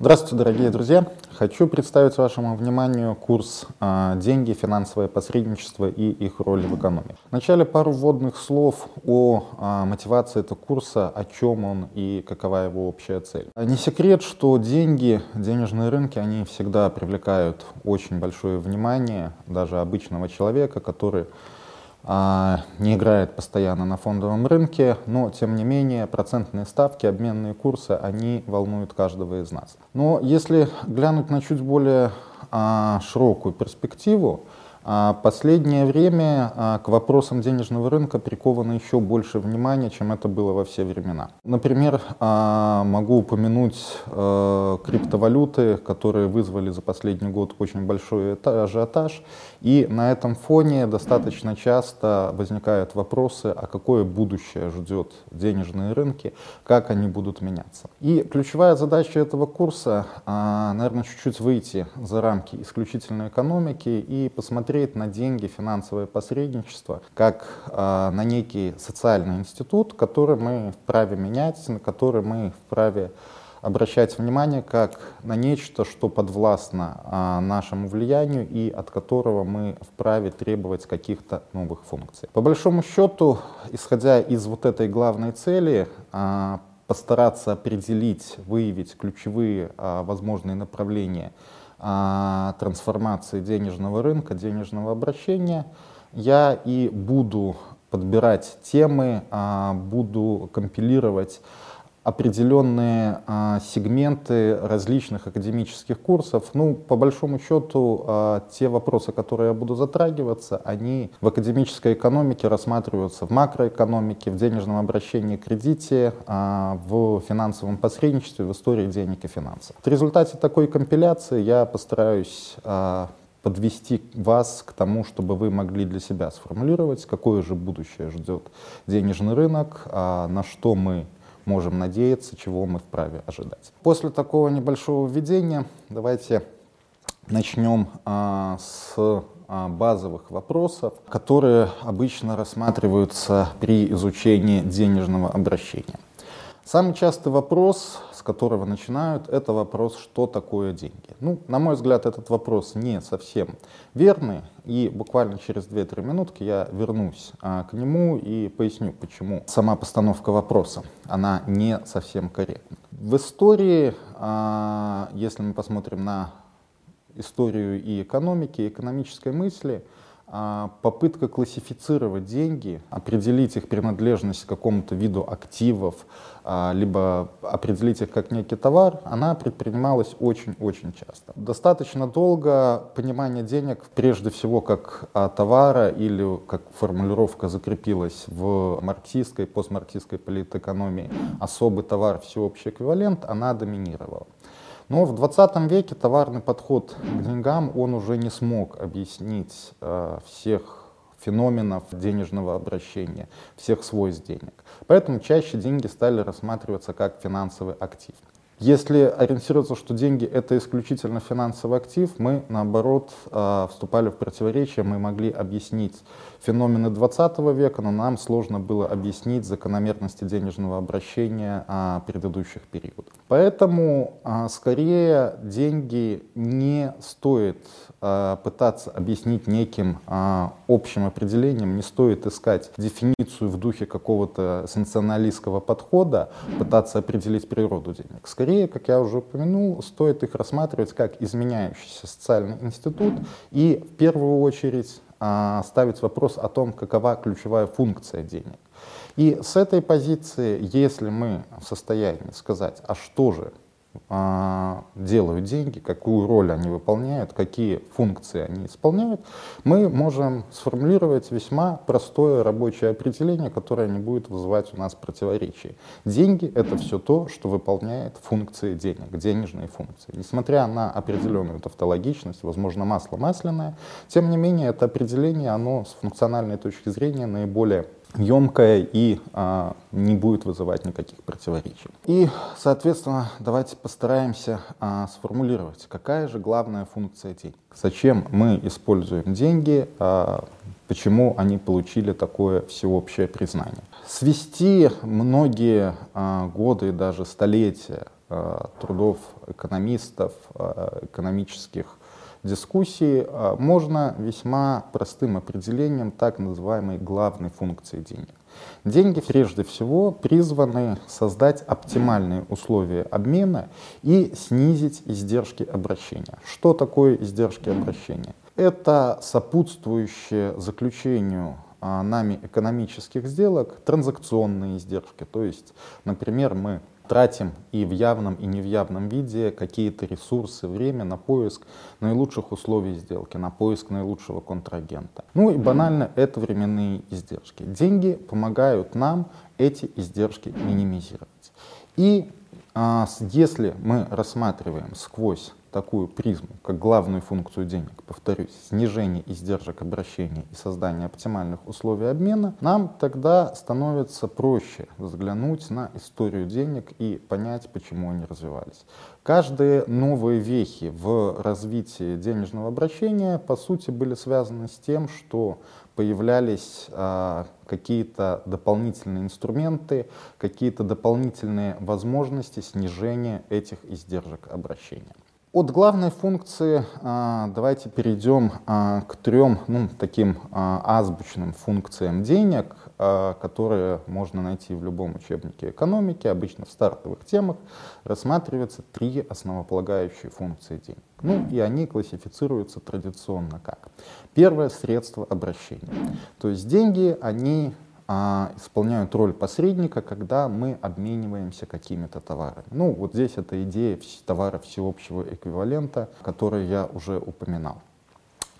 Здравствуйте, дорогие друзья! Хочу представить вашему вниманию курс а, «Деньги, финансовое посредничество и их роль в экономике». Вначале пару вводных слов о а, мотивации этого курса, о чем он и какова его общая цель. Не секрет, что деньги, денежные рынки, они всегда привлекают очень большое внимание даже обычного человека, который а, не играет постоянно на фондовом рынке, но тем не менее процентные ставки, обменные курсы, они волнуют каждого из нас. Но если глянуть на чуть более а, широкую перспективу, а последнее время а, к вопросам денежного рынка приковано еще больше внимания, чем это было во все времена. Например, а, могу упомянуть криптовалюты, которые вызвали за последний год очень большой ажиотаж. И на этом фоне достаточно часто возникают вопросы, а какое будущее ждет денежные рынки, как они будут меняться. И ключевая задача этого курса, наверное, чуть-чуть выйти за рамки исключительной экономики и посмотреть, смотреть на деньги, финансовое посредничество, как э, на некий социальный институт, который мы вправе менять, на который мы вправе обращать внимание как на нечто, что подвластно а, нашему влиянию и от которого мы вправе требовать каких-то новых функций. По большому счету, исходя из вот этой главной цели, а, постараться определить, выявить ключевые а, возможные направления трансформации денежного рынка, денежного обращения, я и буду подбирать темы, а, буду компилировать определенные а, сегменты различных академических курсов. Ну, по большому счету, а, те вопросы, которые я буду затрагиваться, они в академической экономике рассматриваются в макроэкономике, в денежном обращении кредите, а, в финансовом посредничестве, в истории денег и финансов. В результате такой компиляции я постараюсь а, подвести вас к тому, чтобы вы могли для себя сформулировать, какое же будущее ждет денежный рынок, а, на что мы можем надеяться, чего мы вправе ожидать. После такого небольшого введения давайте начнем а, с а, базовых вопросов, которые обычно рассматриваются при изучении денежного обращения. Самый частый вопрос, с которого начинают, это вопрос, что такое деньги. Ну, на мой взгляд, этот вопрос не совсем верный, и буквально через 2-3 минутки я вернусь а, к нему и поясню, почему сама постановка вопроса, она не совсем корректна. В истории, а, если мы посмотрим на историю и экономики, и экономической мысли, попытка классифицировать деньги, определить их принадлежность к какому-то виду активов, а, либо определить их как некий товар, она предпринималась очень-очень часто. Достаточно долго понимание денег, прежде всего как а, товара или как формулировка закрепилась в марксистской, постмарксистской политэкономии, особый товар, всеобщий эквивалент, она доминировала. Но в 20 веке товарный подход к деньгам, он уже не смог объяснить э, всех феноменов денежного обращения, всех свойств денег. Поэтому чаще деньги стали рассматриваться как финансовый актив. Если ориентироваться, что деньги это исключительно финансовый актив, мы наоборот э, вступали в противоречие, мы могли объяснить феномены 20 века, но нам сложно было объяснить закономерности денежного обращения а, предыдущих периодов. Поэтому а, скорее деньги не стоит а, пытаться объяснить неким общим определением, не стоит искать дефиницию в духе какого-то сенсационалистского подхода, пытаться определить природу денег. Скорее, как я уже упомянул, стоит их рассматривать как изменяющийся социальный институт и в первую очередь ставить вопрос о том, какова ключевая функция денег. И с этой позиции, если мы в состоянии сказать, а что же а, делают деньги, какую роль они выполняют, какие функции они исполняют, мы можем сформулировать весьма простое рабочее определение, которое не будет вызывать у нас противоречий. Деньги — это все то, что выполняет функции денег, денежные функции. Несмотря на определенную тавтологичность, возможно, масло масляное, тем не менее это определение, оно с функциональной точки зрения наиболее емкая и а, не будет вызывать никаких противоречий. И, соответственно, давайте постараемся а, сформулировать, какая же главная функция денег. Зачем мы используем деньги, а, почему они получили такое всеобщее признание. Свести многие а, годы даже столетия трудов экономистов, экономических дискуссий, можно весьма простым определением так называемой главной функции денег. Деньги прежде всего призваны создать оптимальные условия обмена и снизить издержки обращения. Что такое издержки обращения? Это сопутствующее заключению а, нами экономических сделок транзакционные издержки. То есть, например, мы тратим и в явном, и не в явном виде какие-то ресурсы, время на поиск наилучших условий сделки, на поиск наилучшего контрагента. Ну и банально это временные издержки. Деньги помогают нам эти издержки минимизировать. И а, если мы рассматриваем сквозь такую призму, как главную функцию денег, повторюсь, снижение издержек обращения и создание оптимальных условий обмена, нам тогда становится проще взглянуть на историю денег и понять, почему они развивались. Каждые новые вехи в развитии денежного обращения, по сути, были связаны с тем, что появлялись а, какие-то дополнительные инструменты, какие-то дополнительные возможности снижения этих издержек обращения. От главной функции а, давайте перейдем а, к трем ну, таким а, азбучным функциям денег, которые можно найти в любом учебнике экономики. Обычно в стартовых темах рассматриваются три основополагающие функции денег. Ну и они классифицируются традиционно как. Первое — средство обращения. То есть деньги, они а, исполняют роль посредника, когда мы обмениваемся какими-то товарами. Ну, вот здесь это идея товара всеобщего эквивалента, который я уже упоминал.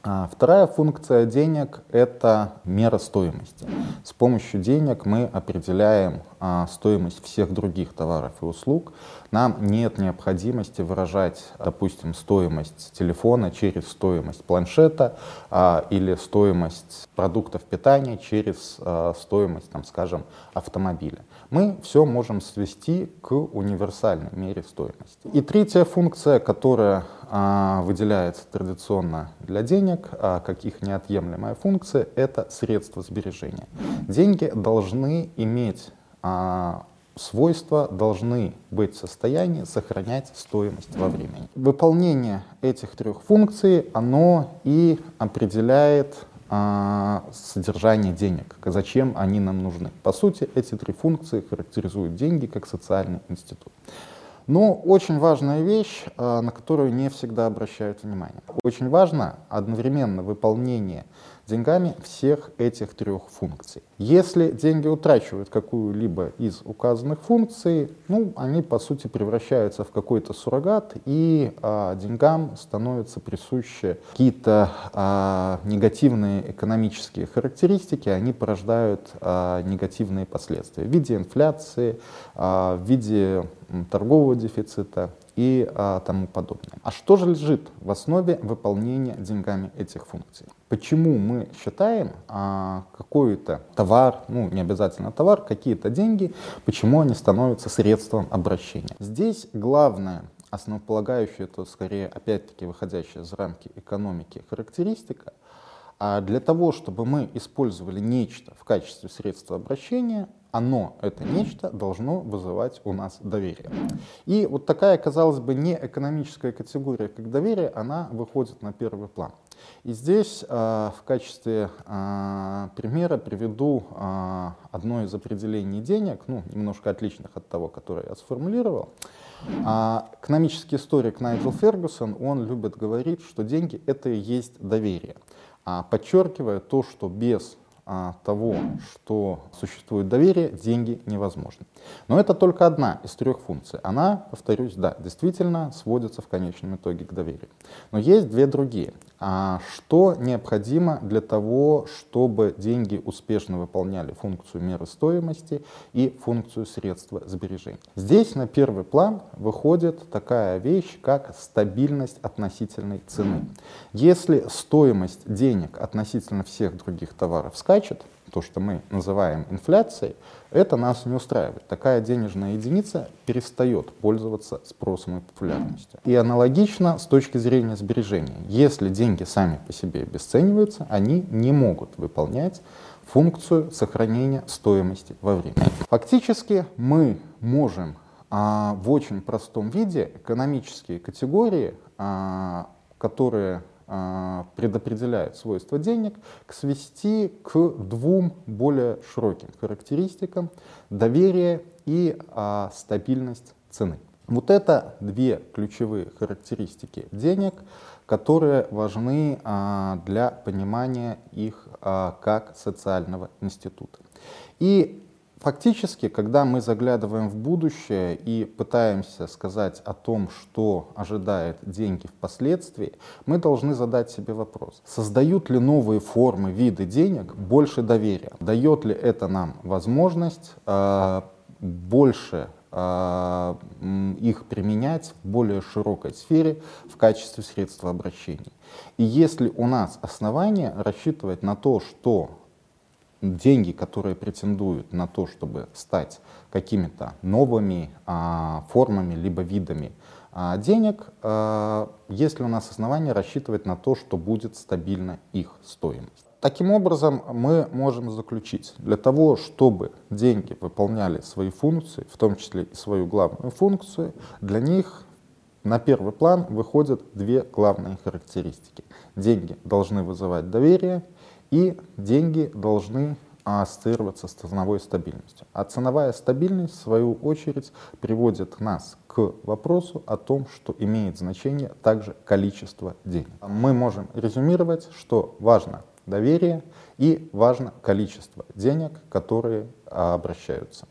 А вторая функция денег — это мера стоимости. С помощью денег мы определяем а, стоимость всех других товаров и услуг. Нам нет необходимости выражать, допустим, стоимость телефона через стоимость планшета а, или стоимость продуктов питания через стоимость, там, скажем, автомобиля. Мы все можем свести к универсальной мере стоимости. И третья функция, которая а, выделяется традиционно для денег, а, как их неотъемлемая функция, это средства сбережения. Деньги должны иметь а, свойства должны быть в состоянии сохранять стоимость во времени. Выполнение этих трех функций, оно и определяет а, содержание денег, зачем они нам нужны. По сути, эти три функции характеризуют деньги как социальный институт. Но очень важная вещь, а, на которую не всегда обращают внимание. Очень важно одновременно выполнение деньгами всех этих трех функций. Если деньги утрачивают какую-либо из указанных функций, ну, они по сути превращаются в какой-то суррогат, и а, деньгам становятся присущи какие-то а, негативные экономические характеристики, они порождают а, негативные последствия в виде инфляции, а, в виде торгового дефицита и а, тому подобное. А что же лежит в основе выполнения деньгами этих функций? Почему мы считаем а, какой-то товар, ну не обязательно товар, какие-то деньги, почему они становятся средством обращения? Здесь главное основополагающая, это скорее опять-таки выходящая за рамки экономики характеристика, а для того, чтобы мы использовали нечто в качестве средства обращения, оно, это нечто, должно вызывать у нас доверие. И вот такая, казалось бы, не экономическая категория, как доверие, она выходит на первый план. И здесь э, в качестве э, примера приведу э, одно из определений денег, ну, немножко отличных от того, которое я сформулировал. А экономический историк Найджел Фергюсон, он любит говорить, что деньги — это и есть доверие, подчеркивая то, что без того, что существует доверие, деньги невозможны. Но это только одна из трех функций. Она, повторюсь, да, действительно сводится в конечном итоге к доверию. Но есть две другие. А что необходимо для того, чтобы деньги успешно выполняли функцию меры стоимости и функцию средства сбережения? Здесь на первый план выходит такая вещь, как стабильность относительной цены. Если стоимость денег относительно всех других товаров скачет, то, что мы называем инфляцией, это нас не устраивает. Такая денежная единица перестает пользоваться спросом и популярностью. И аналогично с точки зрения сбережения. Если деньги сами по себе обесцениваются, они не могут выполнять функцию сохранения стоимости во времени. Фактически мы можем а, в очень простом виде экономические категории, а, которые а, предопределяют свойства денег, свести к двум более широким характеристикам — доверие и а, стабильность цены. Вот это две ключевые характеристики денег, которые важны а, для понимания их а, как социального института. И Фактически, когда мы заглядываем в будущее и пытаемся сказать о том, что ожидает деньги впоследствии, мы должны задать себе вопрос, создают ли новые формы, виды денег больше доверия? Дает ли это нам возможность э, больше э, их применять в более широкой сфере в качестве средства обращения? И если у нас основания рассчитывать на то, что деньги, которые претендуют на то, чтобы стать какими-то новыми а, формами либо видами а, денег, а, есть ли у нас основания рассчитывать на то, что будет стабильна их стоимость. Таким образом, мы можем заключить, для того, чтобы деньги выполняли свои функции, в том числе и свою главную функцию, для них на первый план выходят две главные характеристики. Деньги должны вызывать доверие, и деньги должны ассоциироваться с ценовой стабильностью. А ценовая стабильность, в свою очередь, приводит нас к вопросу о том, что имеет значение также количество денег. Мы можем резюмировать, что важно доверие и важно количество денег, которые обращаются.